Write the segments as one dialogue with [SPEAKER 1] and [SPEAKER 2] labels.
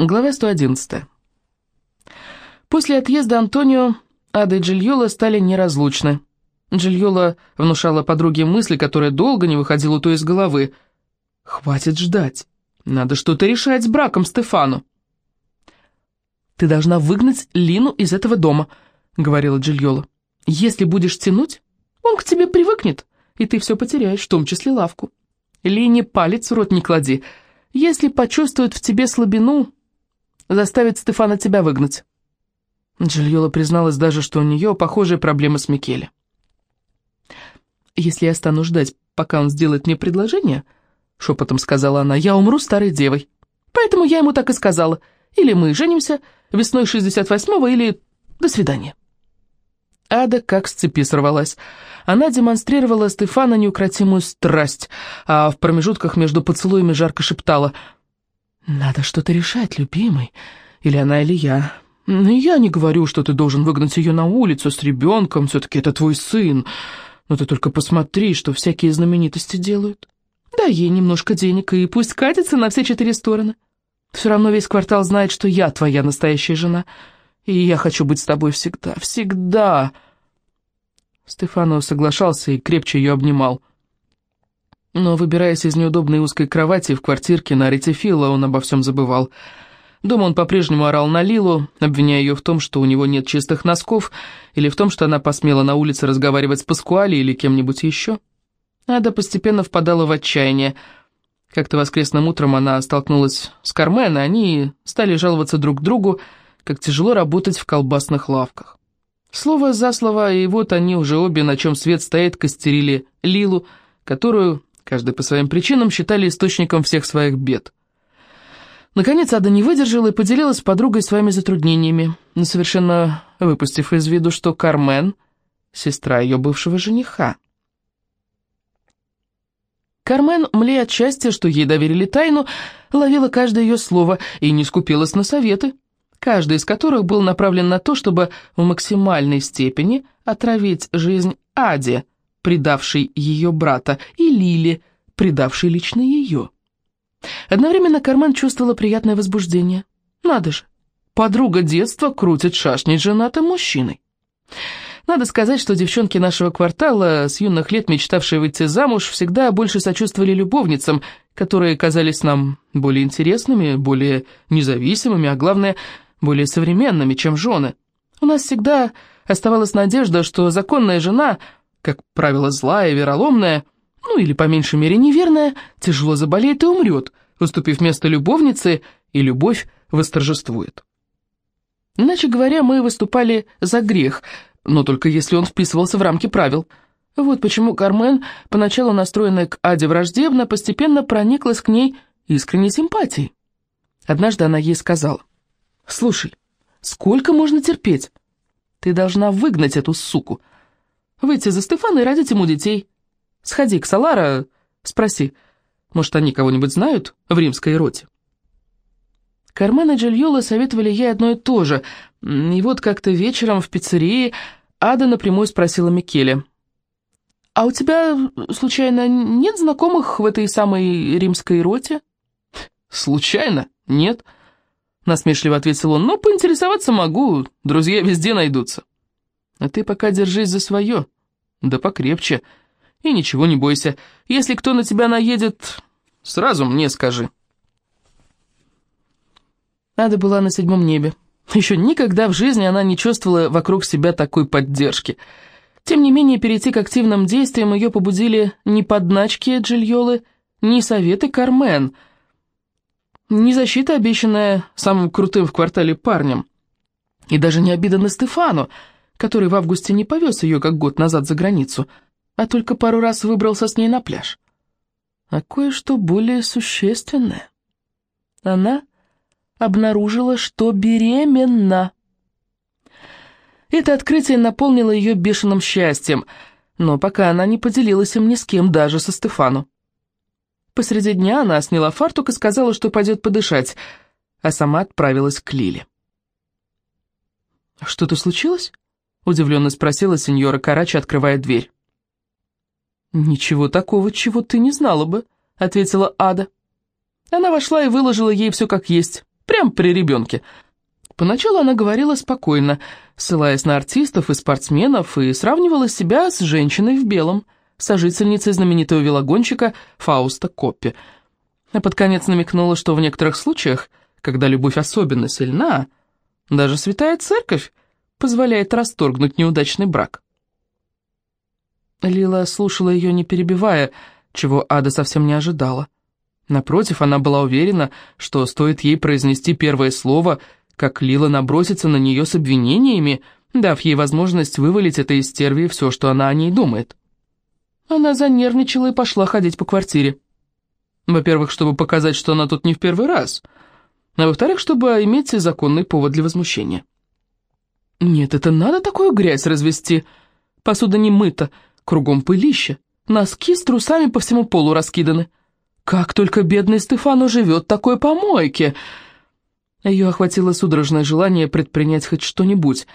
[SPEAKER 1] Глава 111. После отъезда Антонио Ада и Джильола стали неразлучны. Джильола внушала подруге мысли, которая долго не выходила у той из головы. «Хватит ждать. Надо что-то решать с браком Стефану». «Ты должна выгнать Лину из этого дома», — говорила Джильола. «Если будешь тянуть, он к тебе привыкнет, и ты все потеряешь, в том числе лавку. Лине палец в рот не клади. Если почувствует в тебе слабину, заставит Стефана тебя выгнать». Джильола призналась даже, что у нее похожие проблемы с Микеле. «Если я стану ждать, пока он сделает мне предложение», — шепотом сказала она, — «я умру старой девой. Поэтому я ему так и сказала. Или мы женимся весной 68-го, или до свидания». Ада как с цепи сорвалась. Она демонстрировала Стефана неукротимую страсть, а в промежутках между поцелуями жарко шептала — «Надо что-то решать, любимый. Или она, или я. Я не говорю, что ты должен выгнать ее на улицу с ребенком, все-таки это твой сын. Но ты только посмотри, что всякие знаменитости делают. Дай ей немножко денег, и пусть катится на все четыре стороны. Все равно весь квартал знает, что я твоя настоящая жена, и я хочу быть с тобой всегда, всегда». Стефано соглашался и крепче ее обнимал. Но, выбираясь из неудобной узкой кровати в квартирке на Ретифила, он обо всем забывал. Дома он по-прежнему орал на Лилу, обвиняя ее в том, что у него нет чистых носков, или в том, что она посмела на улице разговаривать с Паскуали или кем-нибудь еще. Ада постепенно впадала в отчаяние. Как-то воскресным утром она столкнулась с Кармен, и они стали жаловаться друг другу, как тяжело работать в колбасных лавках. Слово за слово, и вот они уже обе, на чем свет стоит, костерили Лилу, которую Каждый по своим причинам считали источником всех своих бед. Наконец Ада не выдержала и поделилась с подругой своими затруднениями, но совершенно выпустив из виду, что Кармен — сестра ее бывшего жениха. Кармен, млея от счастья, что ей доверили тайну, ловила каждое ее слово и не скупилась на советы, каждый из которых был направлен на то, чтобы в максимальной степени отравить жизнь Аде — предавшей ее брата, и Лили, предавшей лично ее. Одновременно Кармен чувствовала приятное возбуждение. Надо же, подруга детства крутит шашни женатым мужчиной. Надо сказать, что девчонки нашего квартала, с юных лет мечтавшие выйти замуж, всегда больше сочувствовали любовницам, которые казались нам более интересными, более независимыми, а главное, более современными, чем жены. У нас всегда оставалась надежда, что законная жена как правило, злая, вероломная, ну или по меньшей мере неверная, тяжело заболеет и умрет, уступив место любовнице, и любовь восторжествует. Иначе говоря, мы выступали за грех, но только если он вписывался в рамки правил. Вот почему Кармен, поначалу настроенная к Аде враждебно, постепенно прониклась к ней искренней симпатией. Однажды она ей сказала, «Слушай, сколько можно терпеть? Ты должна выгнать эту суку, Выйти за Стефана и родить ему детей. Сходи к Салара, спроси, может, они кого-нибудь знают в римской роте?» Кармен и Джильола советовали ей одно и то же, и вот как-то вечером в пиццерии Ада напрямую спросила Микеле. «А у тебя, случайно, нет знакомых в этой самой римской роте?» «Случайно? Нет», — насмешливо ответил он, «но поинтересоваться могу, друзья везде найдутся». А ты пока держись за свое, да покрепче. И ничего не бойся, если кто на тебя наедет, сразу мне скажи. Ада была на седьмом небе. Еще никогда в жизни она не чувствовала вокруг себя такой поддержки. Тем не менее, перейти к активным действиям ее побудили не подначки Джильолы, не советы Кармен, не защита, обещанная самым крутым в квартале парнем, и даже не обида на Стефану, который в августе не повез ее, как год назад, за границу, а только пару раз выбрался с ней на пляж. А кое-что более существенное. Она обнаружила, что беременна. Это открытие наполнило ее бешеным счастьем, но пока она не поделилась им ни с кем, даже со Стефану. Посреди дня она сняла фартук и сказала, что пойдет подышать, а сама отправилась к Лиле. «Что-то случилось?» Удивленно спросила сеньора Карачи, открывая дверь. «Ничего такого, чего ты не знала бы», — ответила Ада. Она вошла и выложила ей все как есть. прямо при ребенке. Поначалу она говорила спокойно, ссылаясь на артистов и спортсменов, и сравнивала себя с женщиной в белом, сожительницей знаменитого велогонщика Фауста Коппи. А под конец намекнула, что в некоторых случаях, когда любовь особенно сильна, даже святая церковь позволяет расторгнуть неудачный брак. Лила слушала ее, не перебивая, чего Ада совсем не ожидала. Напротив, она была уверена, что стоит ей произнести первое слово, как Лила набросится на нее с обвинениями, дав ей возможность вывалить этой стервии все, что она о ней думает. Она занервничала и пошла ходить по квартире. Во-первых, чтобы показать, что она тут не в первый раз, а во-вторых, чтобы иметь законный повод для возмущения. Нет, это надо такую грязь развести. Посуда не мыта, кругом пылище, носки с трусами по всему полу раскиданы. Как только бедный Стефану живет такой помойке!» Ее охватило судорожное желание предпринять хоть что-нибудь,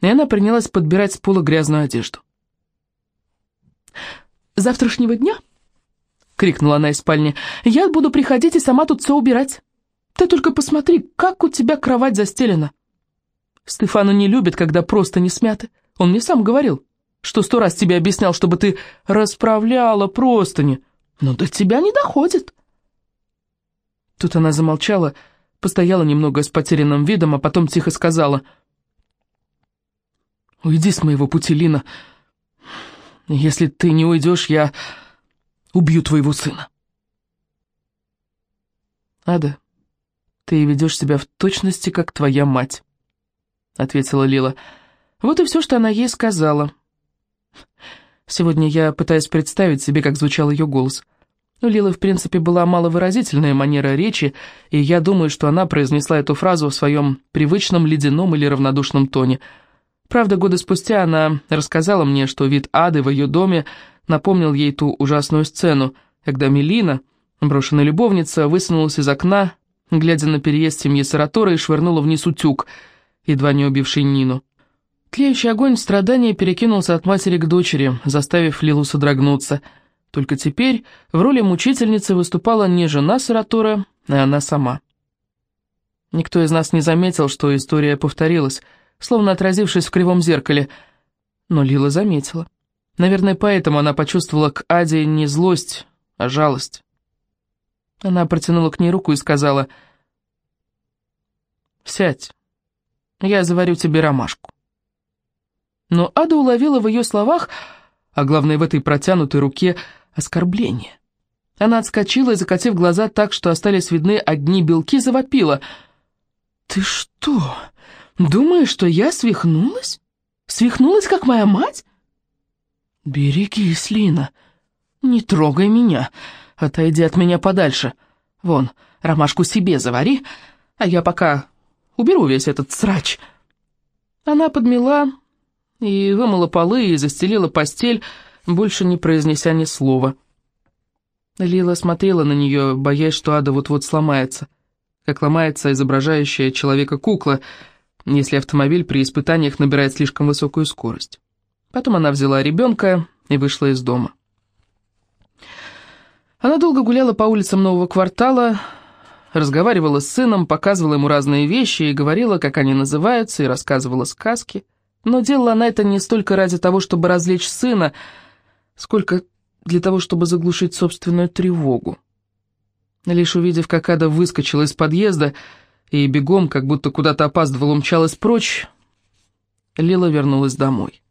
[SPEAKER 1] и она принялась подбирать с пола грязную одежду. «Завтрашнего дня?» — крикнула она из спальни. «Я буду приходить и сама тут все убирать. Ты только посмотри, как у тебя кровать застелена». Стефану не любит, когда просто не смяты. Он мне сам говорил, что сто раз тебе объяснял, чтобы ты расправляла простыни. Но до тебя не доходит. Тут она замолчала, постояла немного с потерянным видом, а потом тихо сказала. «Уйди с моего пути, Лина. Если ты не уйдешь, я убью твоего сына». «Ада, ты ведешь себя в точности, как твоя мать». — ответила Лила. Вот и все, что она ей сказала. Сегодня я пытаюсь представить себе, как звучал ее голос. У Лилы, в принципе, была маловыразительная манера речи, и я думаю, что она произнесла эту фразу в своем привычном ледяном или равнодушном тоне. Правда, годы спустя она рассказала мне, что вид ады в ее доме напомнил ей ту ужасную сцену, когда Мелина, брошенная любовница, высунулась из окна, глядя на переезд семьи Саратора и швырнула вниз утюг — едва не убивший Нину. Тлеющий огонь страдания перекинулся от матери к дочери, заставив Лилу содрогнуться. Только теперь в роли мучительницы выступала не жена Саратора, а она сама. Никто из нас не заметил, что история повторилась, словно отразившись в кривом зеркале. Но Лила заметила. Наверное, поэтому она почувствовала к Аде не злость, а жалость. Она протянула к ней руку и сказала, «Сядь». Я заварю тебе ромашку». Но Ада уловила в ее словах, а главное в этой протянутой руке, оскорбление. Она отскочила и, закатив глаза так, что остались видны одни белки, завопила. «Ты что, думаешь, что я свихнулась? Свихнулась, как моя мать?» «Берегись, Лина, не трогай меня, отойди от меня подальше. Вон, ромашку себе завари, а я пока Уберу весь этот срач». Она подмела и вымыла полы и застелила постель, больше не произнеся ни слова. Лила смотрела на нее, боясь, что Ада вот-вот сломается, как ломается изображающая человека кукла, если автомобиль при испытаниях набирает слишком высокую скорость. Потом она взяла ребенка и вышла из дома. Она долго гуляла по улицам нового квартала, разговаривала с сыном, показывала ему разные вещи и говорила, как они называются, и рассказывала сказки. Но делала она это не столько ради того, чтобы развлечь сына, сколько для того, чтобы заглушить собственную тревогу. Лишь увидев, как Ада выскочила из подъезда и бегом, как будто куда-то опаздывала, умчалась прочь, Лила вернулась домой.